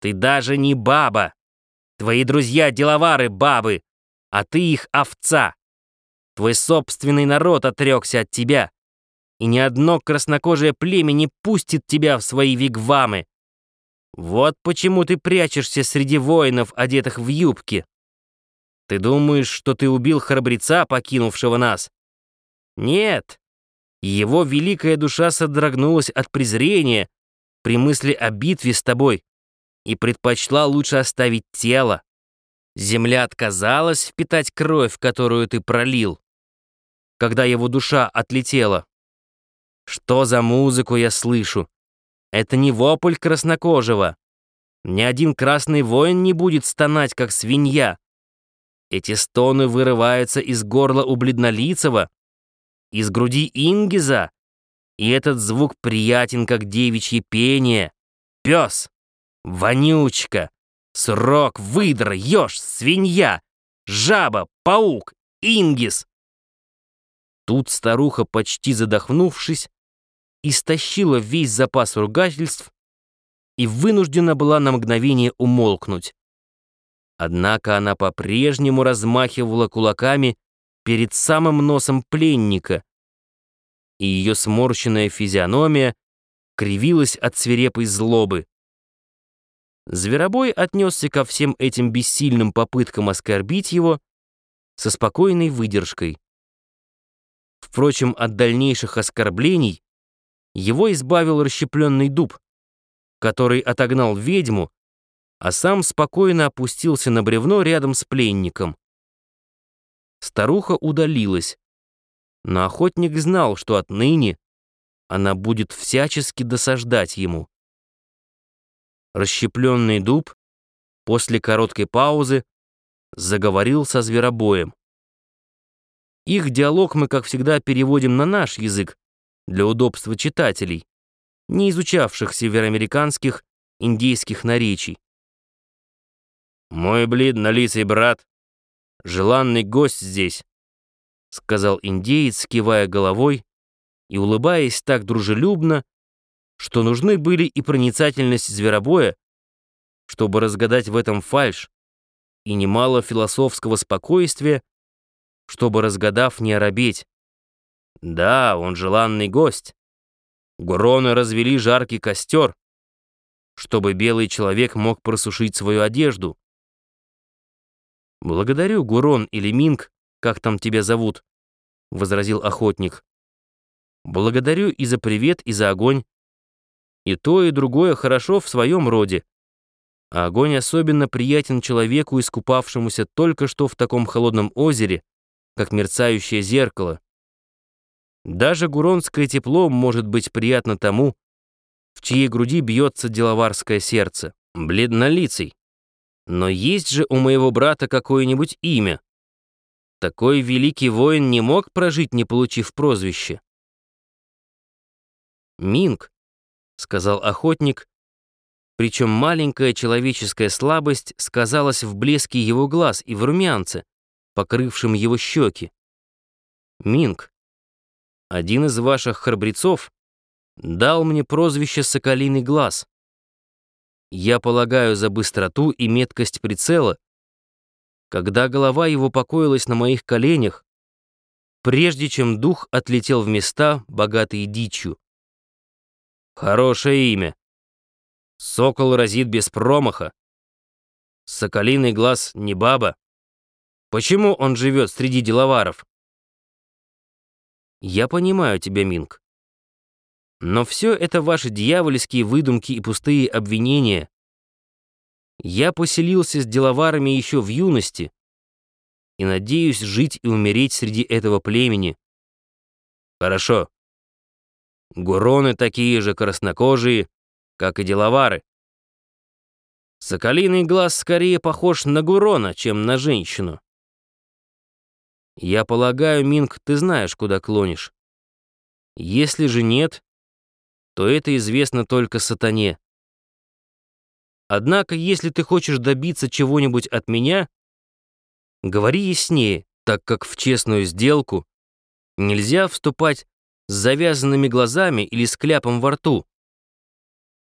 Ты даже не баба. Твои друзья-деловары бабы, а ты их овца. Твой собственный народ отрекся от тебя, и ни одно краснокожее племя не пустит тебя в свои вигвамы. Вот почему ты прячешься среди воинов, одетых в юбки. Ты думаешь, что ты убил храбреца, покинувшего нас? Нет. Его великая душа содрогнулась от презрения при мысли о битве с тобой и предпочла лучше оставить тело. Земля отказалась впитать кровь, которую ты пролил, когда его душа отлетела. Что за музыку я слышу? Это не вопль краснокожего. Ни один красный воин не будет стонать, как свинья. Эти стоны вырываются из горла у бледнолицего, из груди Ингиза, и этот звук приятен, как девичье пение. Пес! Вонючка, срок, выдра, еж, свинья, жаба, паук, ингис. Тут старуха, почти задохнувшись, истощила весь запас ругательств и вынуждена была на мгновение умолкнуть. Однако она по-прежнему размахивала кулаками перед самым носом пленника, и ее сморщенная физиономия кривилась от свирепой злобы. Зверобой отнесся ко всем этим бессильным попыткам оскорбить его со спокойной выдержкой. Впрочем, от дальнейших оскорблений его избавил расщепленный дуб, который отогнал ведьму, а сам спокойно опустился на бревно рядом с пленником. Старуха удалилась, но охотник знал, что отныне она будет всячески досаждать ему. Расщепленный дуб после короткой паузы заговорил со зверобоем. Их диалог мы, как всегда, переводим на наш язык для удобства читателей, не изучавших североамериканских индейских наречий. «Мой бледнолицый брат, желанный гость здесь», сказал индеец, кивая головой и улыбаясь так дружелюбно, что нужны были и проницательность зверобоя, чтобы разгадать в этом фальшь, и немало философского спокойствия, чтобы, разгадав, не оробеть. Да, он желанный гость. Гуроны развели жаркий костер, чтобы белый человек мог просушить свою одежду. «Благодарю, Гурон или Минг, как там тебя зовут», — возразил охотник. «Благодарю и за привет, и за огонь. И то, и другое хорошо в своем роде. А огонь особенно приятен человеку, искупавшемуся только что в таком холодном озере, как мерцающее зеркало. Даже гуронское тепло может быть приятно тому, в чьей груди бьется деловарское сердце, бледнолицый. Но есть же у моего брата какое-нибудь имя. Такой великий воин не мог прожить, не получив прозвище. Минг сказал охотник, причем маленькая человеческая слабость сказалась в блеске его глаз и в румянце, покрывшем его щеки. Минг, один из ваших храбрецов дал мне прозвище «Соколиный глаз». Я полагаю за быстроту и меткость прицела, когда голова его покоилась на моих коленях, прежде чем дух отлетел в места, богатые дичью. Хорошее имя. Сокол разит без промаха. Соколиный глаз не баба. Почему он живет среди деловаров? Я понимаю тебя, Минг. Но все это ваши дьявольские выдумки и пустые обвинения. Я поселился с деловарами еще в юности и надеюсь жить и умереть среди этого племени. Хорошо. Гуроны такие же краснокожие, как и деловары. Соколиный глаз скорее похож на Гурона, чем на женщину. Я полагаю, Минг, ты знаешь, куда клонишь. Если же нет, то это известно только сатане. Однако, если ты хочешь добиться чего-нибудь от меня, говори яснее, так как в честную сделку нельзя вступать с завязанными глазами или с кляпом во рту.